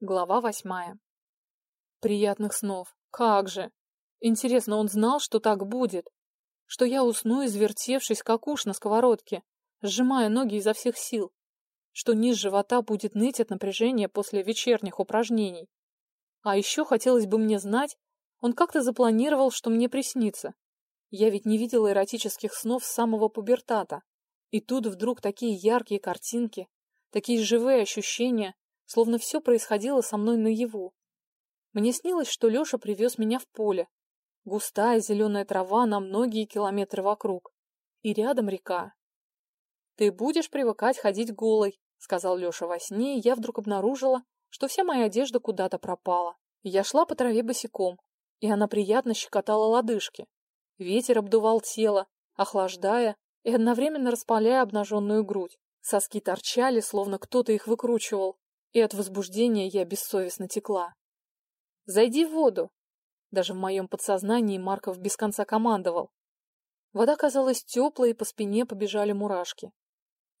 Глава восьмая. Приятных снов. Как же! Интересно, он знал, что так будет? Что я усну, извертевшись, как уж на сковородке, сжимая ноги изо всех сил? Что низ живота будет ныть от напряжения после вечерних упражнений? А еще хотелось бы мне знать, он как-то запланировал, что мне приснится. Я ведь не видела эротических снов с самого пубертата. И тут вдруг такие яркие картинки, такие живые ощущения, словно все происходило со мной наяву. Мне снилось, что Леша привез меня в поле. Густая зеленая трава на многие километры вокруг. И рядом река. «Ты будешь привыкать ходить голой», — сказал Леша во сне, и я вдруг обнаружила, что вся моя одежда куда-то пропала. Я шла по траве босиком, и она приятно щекотала лодыжки. Ветер обдувал тело, охлаждая и одновременно распаляя обнаженную грудь. Соски торчали, словно кто-то их выкручивал и от возбуждения я бессовестно текла. «Зайди в воду!» Даже в моем подсознании Марков без конца командовал. Вода казалась теплой, и по спине побежали мурашки.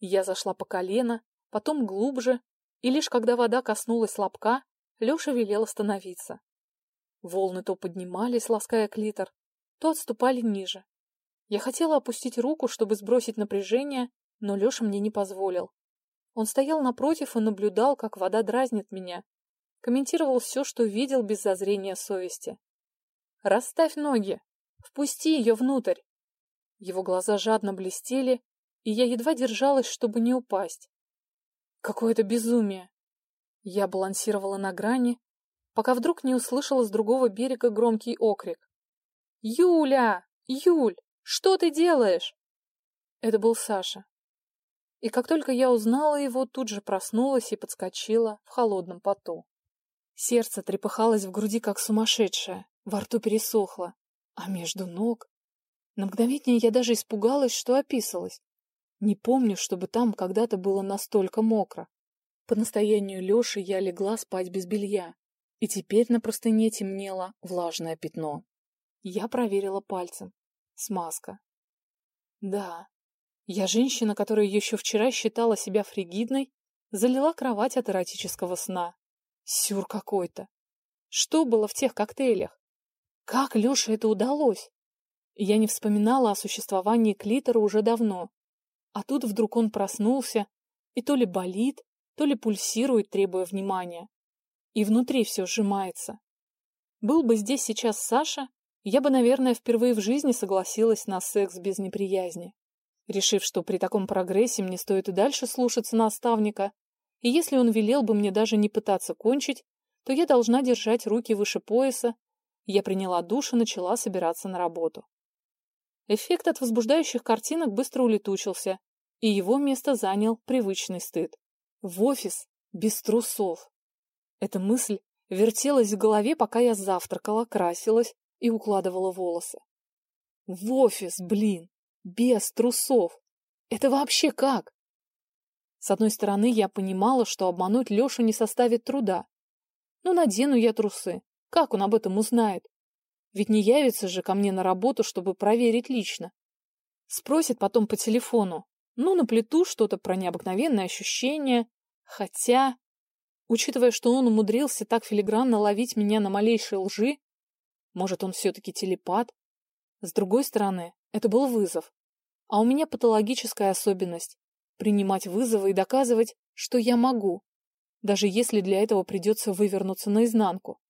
Я зашла по колено, потом глубже, и лишь когда вода коснулась лобка, Леша велел остановиться. Волны то поднимались, лаская клитор, то отступали ниже. Я хотела опустить руку, чтобы сбросить напряжение, но Леша мне не позволил. Он стоял напротив и наблюдал, как вода дразнит меня. Комментировал все, что видел без зазрения совести. «Расставь ноги! Впусти ее внутрь!» Его глаза жадно блестели, и я едва держалась, чтобы не упасть. Какое-то безумие! Я балансировала на грани, пока вдруг не услышала с другого берега громкий окрик. «Юля! Юль! Что ты делаешь?» Это был Саша. И как только я узнала его, тут же проснулась и подскочила в холодном поту. Сердце трепыхалось в груди, как сумасшедшее, во рту пересохло, а между ног... На мгновение я даже испугалась, что описалась. Не помню, чтобы там когда-то было настолько мокро. По настоянию Лёши я легла спать без белья, и теперь на простыне темнело влажное пятно. Я проверила пальцем. Смазка. Да, я женщина, которая еще вчера считала себя фригидной, залила кровать от эротического сна. Сюр какой-то. Что было в тех коктейлях? Как Леше это удалось? Я не вспоминала о существовании клитора уже давно. А тут вдруг он проснулся и то ли болит, то ли пульсирует, требуя внимания. И внутри все сжимается. Был бы здесь сейчас Саша, я бы, наверное, впервые в жизни согласилась на секс без неприязни решив, что при таком прогрессе мне стоит и дальше слушаться наставника, и если он велел бы мне даже не пытаться кончить, то я должна держать руки выше пояса, я приняла душ и начала собираться на работу. Эффект от возбуждающих картинок быстро улетучился, и его место занял привычный стыд. В офис без трусов. Эта мысль вертелась в голове, пока я завтракала, красилась и укладывала волосы. В офис, блин! Без трусов. Это вообще как? С одной стороны, я понимала, что обмануть Лешу не составит труда. Ну, надену я трусы. Как он об этом узнает? Ведь не явится же ко мне на работу, чтобы проверить лично. Спросит потом по телефону. Ну, на плиту что-то про необыкновенное ощущение. Хотя, учитывая, что он умудрился так филигранно ловить меня на малейшей лжи, может, он все-таки телепат? С другой стороны, это был вызов. А у меня патологическая особенность – принимать вызовы и доказывать, что я могу, даже если для этого придется вывернуться наизнанку.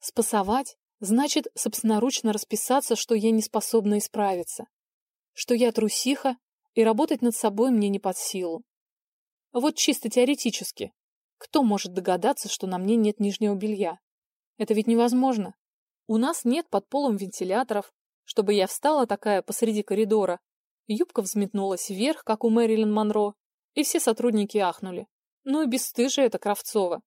Спасовать – значит собственноручно расписаться, что я не способна исправиться, что я трусиха, и работать над собой мне не под силу. Вот чисто теоретически. Кто может догадаться, что на мне нет нижнего белья? Это ведь невозможно. У нас нет под полом вентиляторов, чтобы я встала такая посреди коридора. Юбка взметнулась вверх, как у Мэрилин Монро, и все сотрудники ахнули. Ну и бесстыжие это Кравцова.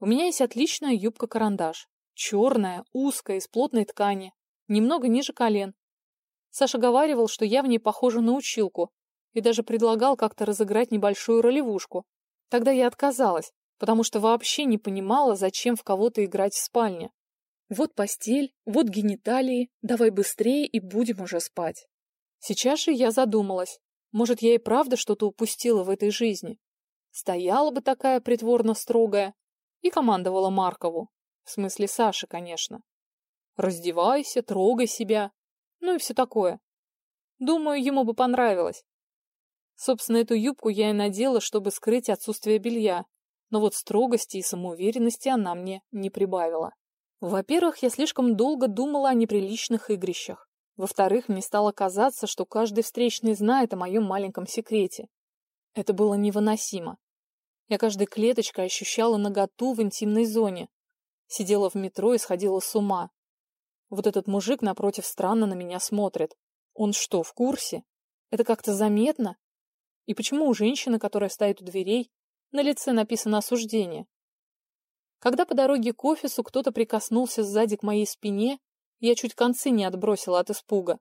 У меня есть отличная юбка-карандаш. Черная, узкая, из плотной ткани, немного ниже колен. Саша говаривал, что я в ней похожа на училку, и даже предлагал как-то разыграть небольшую ролевушку. Тогда я отказалась, потому что вообще не понимала, зачем в кого-то играть в спальне. Вот постель, вот гениталии, давай быстрее и будем уже спать. Сейчас же я задумалась, может, я и правда что-то упустила в этой жизни. Стояла бы такая притворно строгая, и командовала Маркову. В смысле Саши, конечно. Раздевайся, трогай себя. Ну и все такое. Думаю, ему бы понравилось. Собственно, эту юбку я и надела, чтобы скрыть отсутствие белья. Но вот строгости и самоуверенности она мне не прибавила. Во-первых, я слишком долго думала о неприличных игрищах. Во-вторых, мне стало казаться, что каждый встречный знает о моем маленьком секрете. Это было невыносимо. Я каждой клеточкой ощущала наготу в интимной зоне. Сидела в метро и сходила с ума. Вот этот мужик напротив странно на меня смотрит. Он что, в курсе? Это как-то заметно? И почему у женщины, которая стоит у дверей, на лице написано осуждение? Когда по дороге к офису кто-то прикоснулся сзади к моей спине, я чуть концы не отбросила от испуга.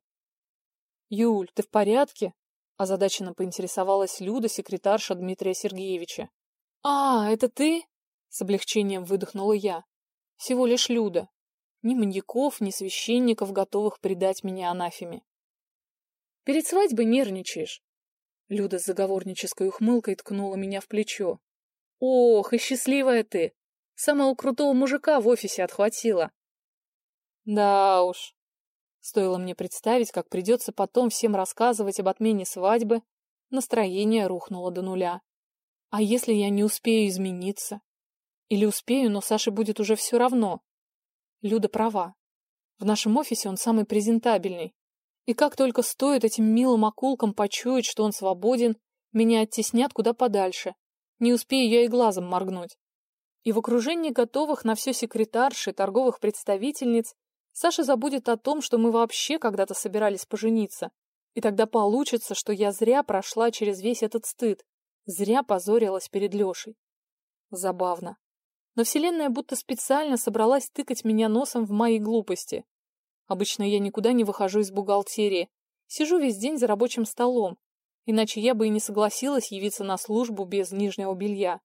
«Юль, ты в порядке?» – озадаченно поинтересовалась Люда, секретарша Дмитрия Сергеевича. «А, это ты?» – с облегчением выдохнула я. «Всего лишь Люда. Ни маньяков, ни священников, готовых предать меня анафеме. Перед свадьбой нервничаешь. Люда с заговорнической ухмылкой ткнула меня в плечо. Ох, и счастливая ты! Самого крутого мужика в офисе отхватила. Да уж. Стоило мне представить, как придется потом всем рассказывать об отмене свадьбы, настроение рухнуло до нуля. А если я не успею измениться? Или успею, но Саше будет уже все равно? Люда права. В нашем офисе он самый презентабельный. И как только стоит этим милым акулкам почуять, что он свободен, меня оттеснят куда подальше. Не успею я и глазом моргнуть. И в окружении готовых на все секретарши, торговых представительниц, Саша забудет о том, что мы вообще когда-то собирались пожениться. И тогда получится, что я зря прошла через весь этот стыд, зря позорилась перед Лешей. Забавно но Вселенная будто специально собралась тыкать меня носом в мои глупости. Обычно я никуда не выхожу из бухгалтерии, сижу весь день за рабочим столом, иначе я бы и не согласилась явиться на службу без нижнего белья.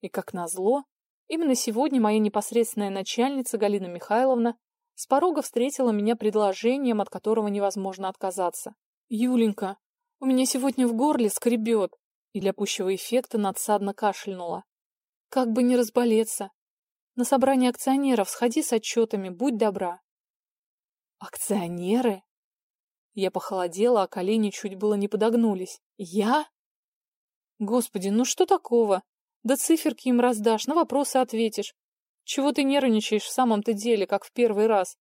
И как назло, именно сегодня моя непосредственная начальница Галина Михайловна с порога встретила меня предложением, от которого невозможно отказаться. «Юленька, у меня сегодня в горле скребет», и для пущего эффекта надсадно кашлянула. Как бы не разболеться. На собрание акционеров сходи с отчетами, будь добра. Акционеры? Я похолодела, а колени чуть было не подогнулись. Я? Господи, ну что такого? Да циферки им раздашь, на вопросы ответишь. Чего ты нервничаешь в самом-то деле, как в первый раз?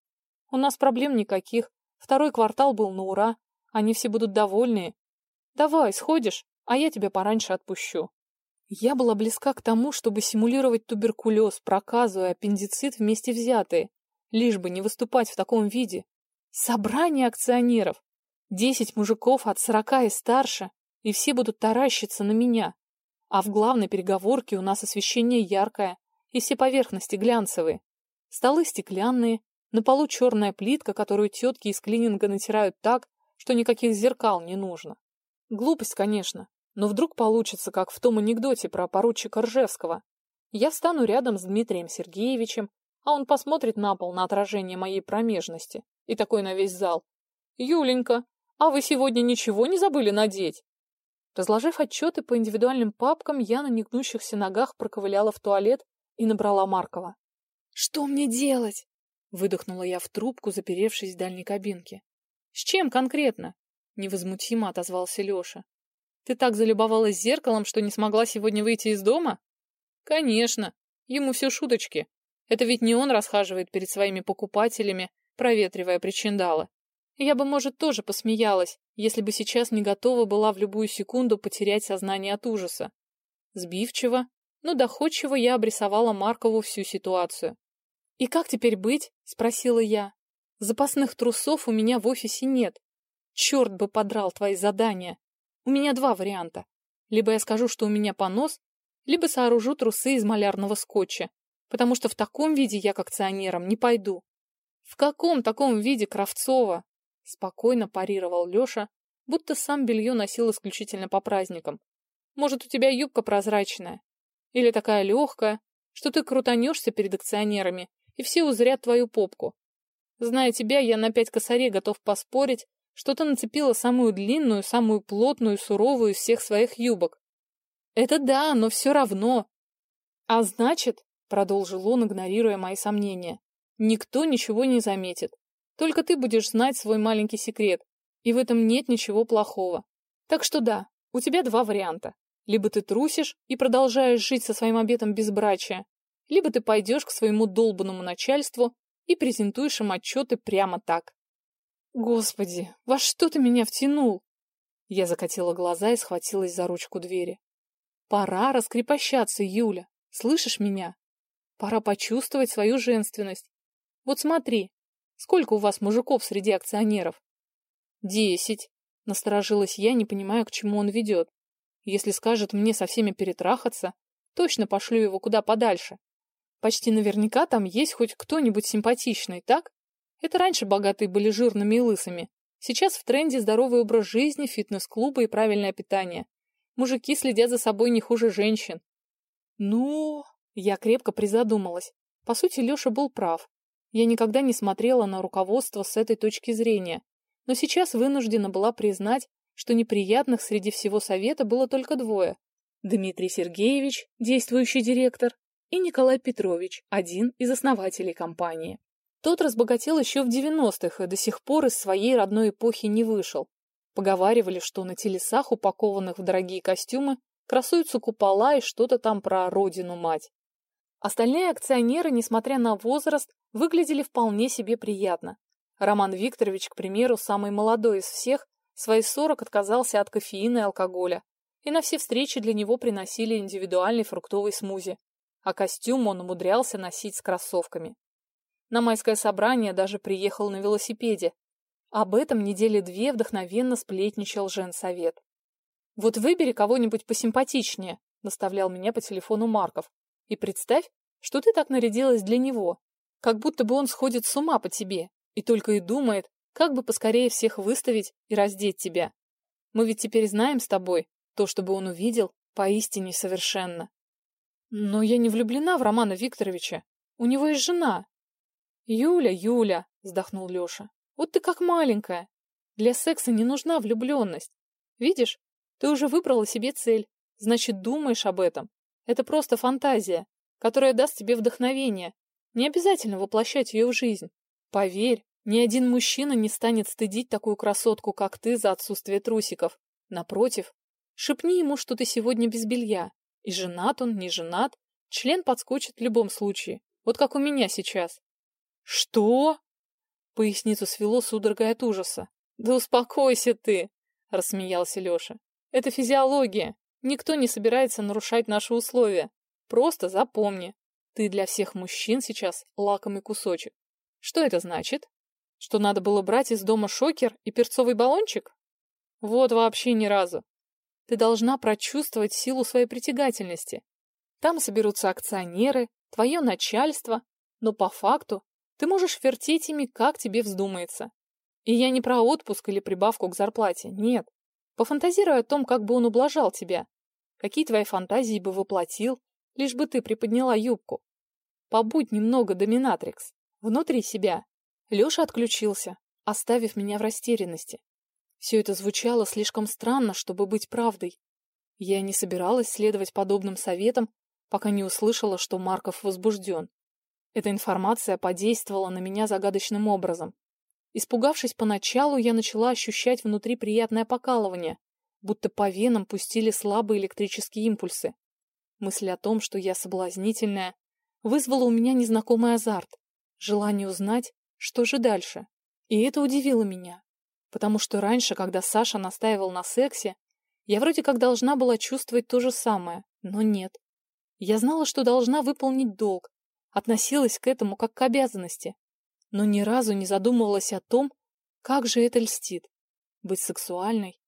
У нас проблем никаких. Второй квартал был на ура. Они все будут довольные. Давай, сходишь, а я тебя пораньше отпущу. Я была близка к тому, чтобы симулировать туберкулез, проказу и аппендицит вместе взятые, лишь бы не выступать в таком виде. Собрание акционеров. Десять мужиков от сорока и старше, и все будут таращиться на меня. А в главной переговорке у нас освещение яркое, и все поверхности глянцевые. Столы стеклянные, на полу черная плитка, которую тетки из клининга натирают так, что никаких зеркал не нужно. Глупость, конечно, но вдруг получится, как в том анекдоте про поручика Ржевского. Я встану рядом с Дмитрием Сергеевичем, а он посмотрит на пол на отражение моей промежности и такой на весь зал. «Юленька, а вы сегодня ничего не забыли надеть?» Разложив отчеты по индивидуальным папкам, я на негнущихся ногах проковыляла в туалет и набрала Маркова. «Что мне делать?» — выдохнула я в трубку, заперевшись в дальней кабинке. «С чем конкретно?» — невозмутимо отозвался Леша. Ты так залюбовалась зеркалом, что не смогла сегодня выйти из дома? Конечно. Ему все шуточки. Это ведь не он расхаживает перед своими покупателями, проветривая причиндалы. Я бы, может, тоже посмеялась, если бы сейчас не готова была в любую секунду потерять сознание от ужаса. Сбивчиво, но доходчиво я обрисовала Маркову всю ситуацию. «И как теперь быть?» — спросила я. «Запасных трусов у меня в офисе нет. Черт бы подрал твои задания!» У меня два варианта. Либо я скажу, что у меня понос, либо сооружу трусы из малярного скотча, потому что в таком виде я к акционерам не пойду. В каком таком виде Кравцова? Спокойно парировал Леша, будто сам белье носил исключительно по праздникам. Может, у тебя юбка прозрачная? Или такая легкая, что ты крутанешься перед акционерами, и все узрят твою попку. Зная тебя, я на пять косарей готов поспорить, что-то нацепила самую длинную, самую плотную, суровую из всех своих юбок. Это да, но все равно. А значит, продолжил он, игнорируя мои сомнения. Никто ничего не заметит. Только ты будешь знать свой маленький секрет, и в этом нет ничего плохого. Так что да, у тебя два варианта. Либо ты трусишь и продолжаешь жить со своим обетом безбрачия, либо ты пойдешь к своему долбанному начальству и презентуешь им отчеты прямо так. Господи, во что ты меня втянул? Я закатила глаза и схватилась за ручку двери. Пора раскрепощаться, Юля. Слышишь меня? Пора почувствовать свою женственность. Вот смотри, сколько у вас мужиков среди акционеров? Десять. Насторожилась я, не понимая, к чему он ведет. Если скажет мне со всеми перетрахаться, точно пошлю его куда подальше. Почти наверняка там есть хоть кто-нибудь симпатичный, так? Это раньше богатые были жирными и лысыми. Сейчас в тренде здоровый образ жизни, фитнес-клубы и правильное питание. Мужики следят за собой не хуже женщин. Ну, я крепко призадумалась. По сути, Леша был прав. Я никогда не смотрела на руководство с этой точки зрения. Но сейчас вынуждена была признать, что неприятных среди всего совета было только двое. Дмитрий Сергеевич, действующий директор, и Николай Петрович, один из основателей компании. Тот разбогател еще в 90-х и до сих пор из своей родной эпохи не вышел. Поговаривали, что на телесах, упакованных в дорогие костюмы, красуются купола и что-то там про родину-мать. Остальные акционеры, несмотря на возраст, выглядели вполне себе приятно. Роман Викторович, к примеру, самый молодой из всех, свои 40 отказался от кофеина и алкоголя, и на все встречи для него приносили индивидуальный фруктовый смузи а костюм он умудрялся носить с кроссовками. На майское собрание даже приехал на велосипеде. Об этом недели две вдохновенно сплетничал женсовет. «Вот выбери кого-нибудь посимпатичнее», — наставлял меня по телефону Марков. «И представь, что ты так нарядилась для него, как будто бы он сходит с ума по тебе и только и думает, как бы поскорее всех выставить и раздеть тебя. Мы ведь теперь знаем с тобой, то, чтобы он увидел, поистине совершенно. Но я не влюблена в Романа Викторовича. У него есть жена. Юля, Юля, вздохнул Леша. Вот ты как маленькая. Для секса не нужна влюбленность. Видишь, ты уже выбрала себе цель. Значит, думаешь об этом. Это просто фантазия, которая даст тебе вдохновение. Не обязательно воплощать ее в жизнь. Поверь, ни один мужчина не станет стыдить такую красотку, как ты, за отсутствие трусиков. Напротив, шепни ему, что ты сегодня без белья, и женат он, не женат, член подскочит в любом случае, вот как у меня сейчас. Что? Поясницу свело судорогой от ужаса. Да успокойся ты, рассмеялся Леша. Это физиология. Никто не собирается нарушать наши условия. Просто запомни, ты для всех мужчин сейчас лакомый кусочек. Что это значит? Что надо было брать из дома шокер и перцовый баллончик? Вот вообще ни разу. Ты должна прочувствовать силу своей притягательности. Там соберутся акционеры, твое начальство, но по факту ты можешь вертеть ими, как тебе вздумается. И я не про отпуск или прибавку к зарплате, нет. Пофантазируй о том, как бы он ублажал тебя. Какие твои фантазии бы воплотил, лишь бы ты приподняла юбку. Побудь немного доминатрикс, внутри себя. Леша отключился, оставив меня в растерянности. Все это звучало слишком странно, чтобы быть правдой. Я не собиралась следовать подобным советам, пока не услышала, что Марков возбужден. Эта информация подействовала на меня загадочным образом. Испугавшись поначалу, я начала ощущать внутри приятное покалывание, будто по венам пустили слабые электрические импульсы. Мысль о том, что я соблазнительная, вызвала у меня незнакомый азарт, желание узнать, что же дальше. И это удивило меня. Потому что раньше, когда Саша настаивал на сексе, я вроде как должна была чувствовать то же самое, но нет. Я знала, что должна выполнить долг, относилась к этому как к обязанности, но ни разу не задумывалась о том, как же это льстит — быть сексуальной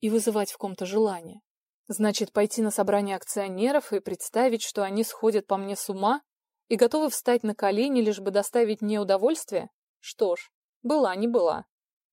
и вызывать в ком-то желание. Значит, пойти на собрание акционеров и представить, что они сходят по мне с ума и готовы встать на колени, лишь бы доставить мне удовольствие? Что ж, была не была.